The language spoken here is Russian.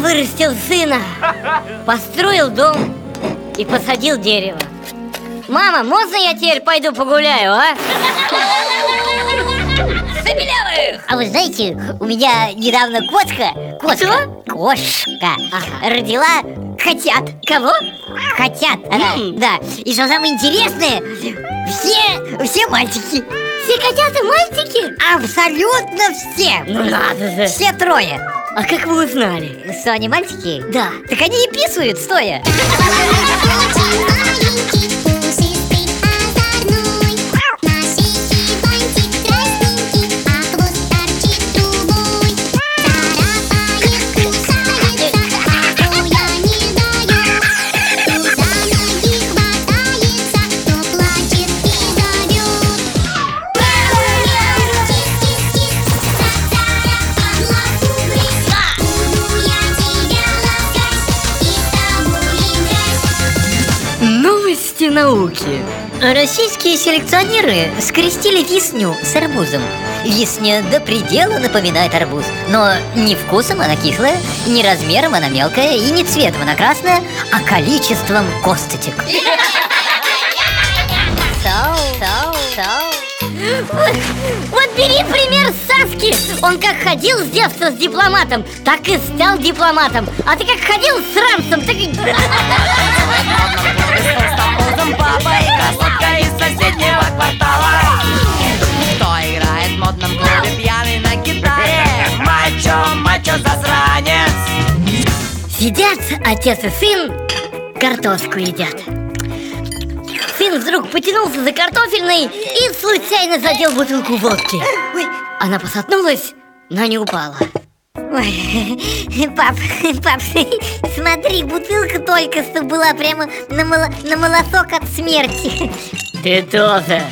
вырастил сына, построил дом и посадил дерево. Мама, можно я теперь пойду погуляю, а? Забелявых! А вы знаете, у меня недавно кошка, кошка, кошка родила котят. Кого? Котят, она, М. да. И что самое интересное, все, все мальчики. Все котята мальчики? Абсолютно все. Ну надо же. Все трое. А как вы узнали? Что, они мальчики? Да. Так они и писают стоя. Новости науки. Российские селекционеры скрестили вишню с арбузом. Вишня до предела напоминает арбуз, но не вкусом она кислая, не размером она мелкая и не цветом она красная, а количеством косточек. Соу. Вот бери пример Саски Он как ходил с детства с дипломатом Так и стал дипломатом А ты как ходил с ранцем Так и... Сидят отец и сын Картошку едят. Сын вдруг потянулся за картофельной И случайно задел бутылку водки. Она посотнулась, но не упала. Ой, пап, пап, смотри, бутылка только что была прямо на, моло- на молоток от смерти. Ты тоже